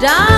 down.